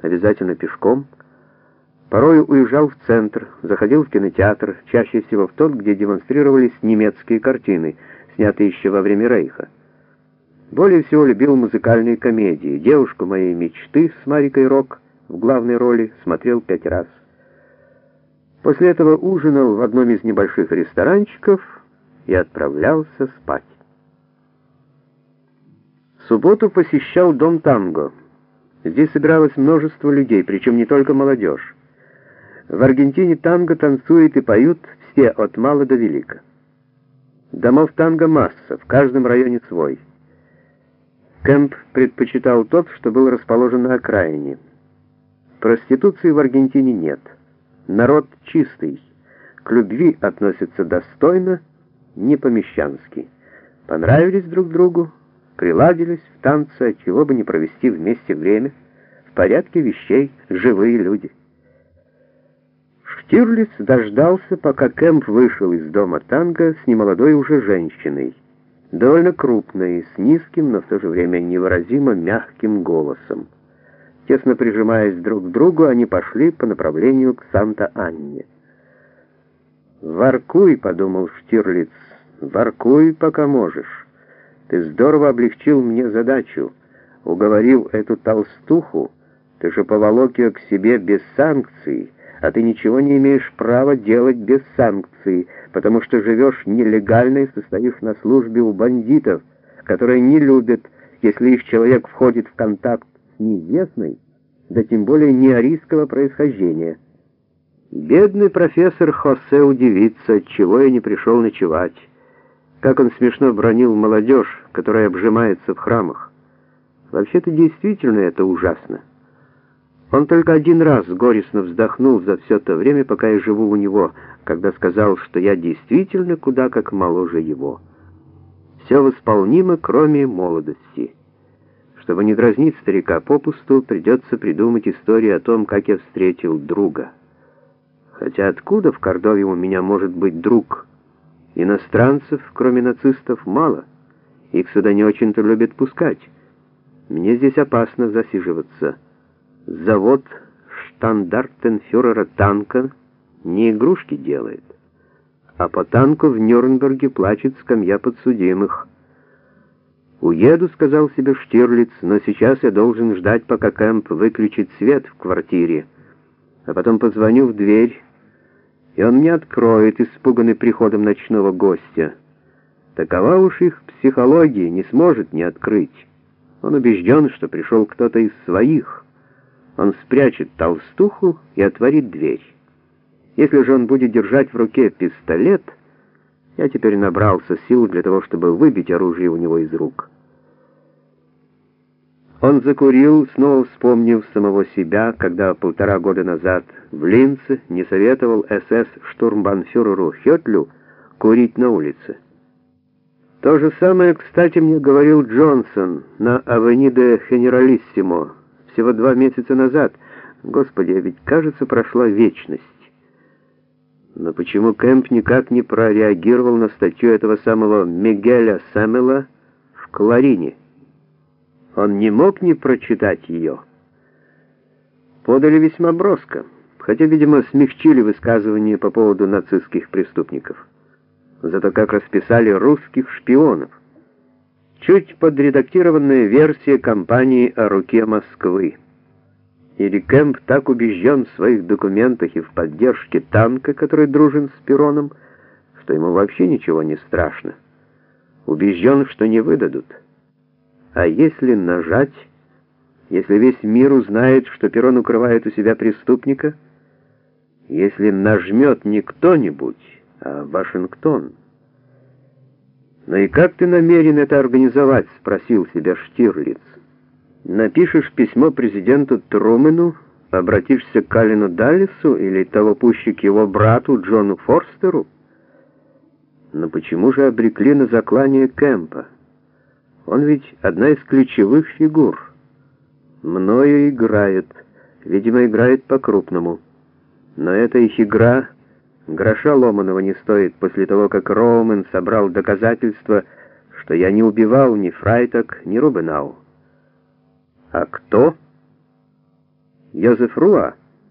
обязательно пешком. Порой уезжал в центр, заходил в кинотеатр, чаще всего в тот, где демонстрировались немецкие картины, снятые еще во время Рейха. Более всего любил музыкальные комедии. «Девушку моей мечты» с Марикой Рок в главной роли смотрел пять раз. После этого ужинал в одном из небольших ресторанчиков и отправлялся спать. В субботу посещал Дом Танго. Здесь собиралось множество людей, причем не только молодежь. В Аргентине танго танцуют и поют все от мала до велика. Домов танго масса, в каждом районе свой. Кэмп предпочитал тот, что был расположен на окраине. Проституции в Аргентине нет. Народ чистый, к любви относится достойно, не по-мещански. Понравились друг другу, приладились в танце, чего бы не провести вместе время, в порядке вещей, живые люди. Штирлиц дождался, пока Кэмп вышел из дома танго с немолодой уже женщиной, довольно крупной, с низким, но в то же время невыразимо мягким голосом. Тесно прижимаясь друг к другу, они пошли по направлению к Санта-Анне. «Воркуй», — подумал Штирлиц, — «воркуй, пока можешь. Ты здорово облегчил мне задачу, уговорил эту толстуху, ты же поволок ее к себе без санкций» а ты ничего не имеешь права делать без санкций, потому что живешь нелегально и состоишь на службе у бандитов, которые не любят, если их человек входит в контакт с неизвестной, да тем более не арийского происхождения. Бедный профессор Хосе удивится, чего я не пришел ночевать. Как он смешно бронил молодежь, которая обжимается в храмах. Вообще-то действительно это ужасно. Он только один раз горестно вздохнул за все то время, пока я живу у него, когда сказал, что я действительно куда как моложе его. Все восполнимо, кроме молодости. Чтобы не дразнить старика попусту, придется придумать историю о том, как я встретил друга. Хотя откуда в Кордове у меня может быть друг? Иностранцев, кроме нацистов, мало. Их сюда не очень-то любят пускать. Мне здесь опасно засиживаться завод штандартенфюрера танка не игрушки делает, а по танку в Нюрнберге плачет скамья подсудимых. «Уеду», — сказал себе Штирлиц, — «но сейчас я должен ждать, пока Кэмп выключит свет в квартире, а потом позвоню в дверь, и он мне откроет, испуганный приходом ночного гостя. Такова уж их психология, не сможет не открыть. Он убежден, что пришел кто-то из своих». Он спрячет толстуху и отворит дверь. Если же он будет держать в руке пистолет, я теперь набрался сил для того, чтобы выбить оружие у него из рук. Он закурил, снова вспомнив самого себя, когда полтора года назад в Линце не советовал СС-штурмбанфюреру Хетлю курить на улице. То же самое, кстати, мне говорил Джонсон на Авениде Генералиссимо, всего два месяца назад. Господи, а ведь, кажется, прошла вечность. Но почему Кэмп никак не прореагировал на статью этого самого Мигеля Сэмела в Кларине? Он не мог не прочитать ее. Подали весьма броско, хотя, видимо, смягчили высказывания по поводу нацистских преступников. Зато как расписали русских шпионов чуть подредактированная версия кампании о руке Москвы. Или Кэмп так убежден в своих документах и в поддержке танка, который дружен с Пероном, что ему вообще ничего не страшно. Убежден, что не выдадут. А если нажать, если весь мир узнает, что Перон укрывает у себя преступника, если нажмет не кто-нибудь, а Вашингтон — «Ну и как ты намерен это организовать?» — спросил себя Штирлиц. «Напишешь письмо президенту Трумену, обратишься к Калину Даллису или того пуще к его брату Джону Форстеру? Но почему же обрекли на заклание Кэмпа? Он ведь одна из ключевых фигур. Мною играет, видимо, играет по-крупному. Но эта их игра Гроша ломаного не стоит после того, как Роумен собрал доказательства, что я не убивал ни Фрайток, ни Рубенау. А кто? Йозеф Руа —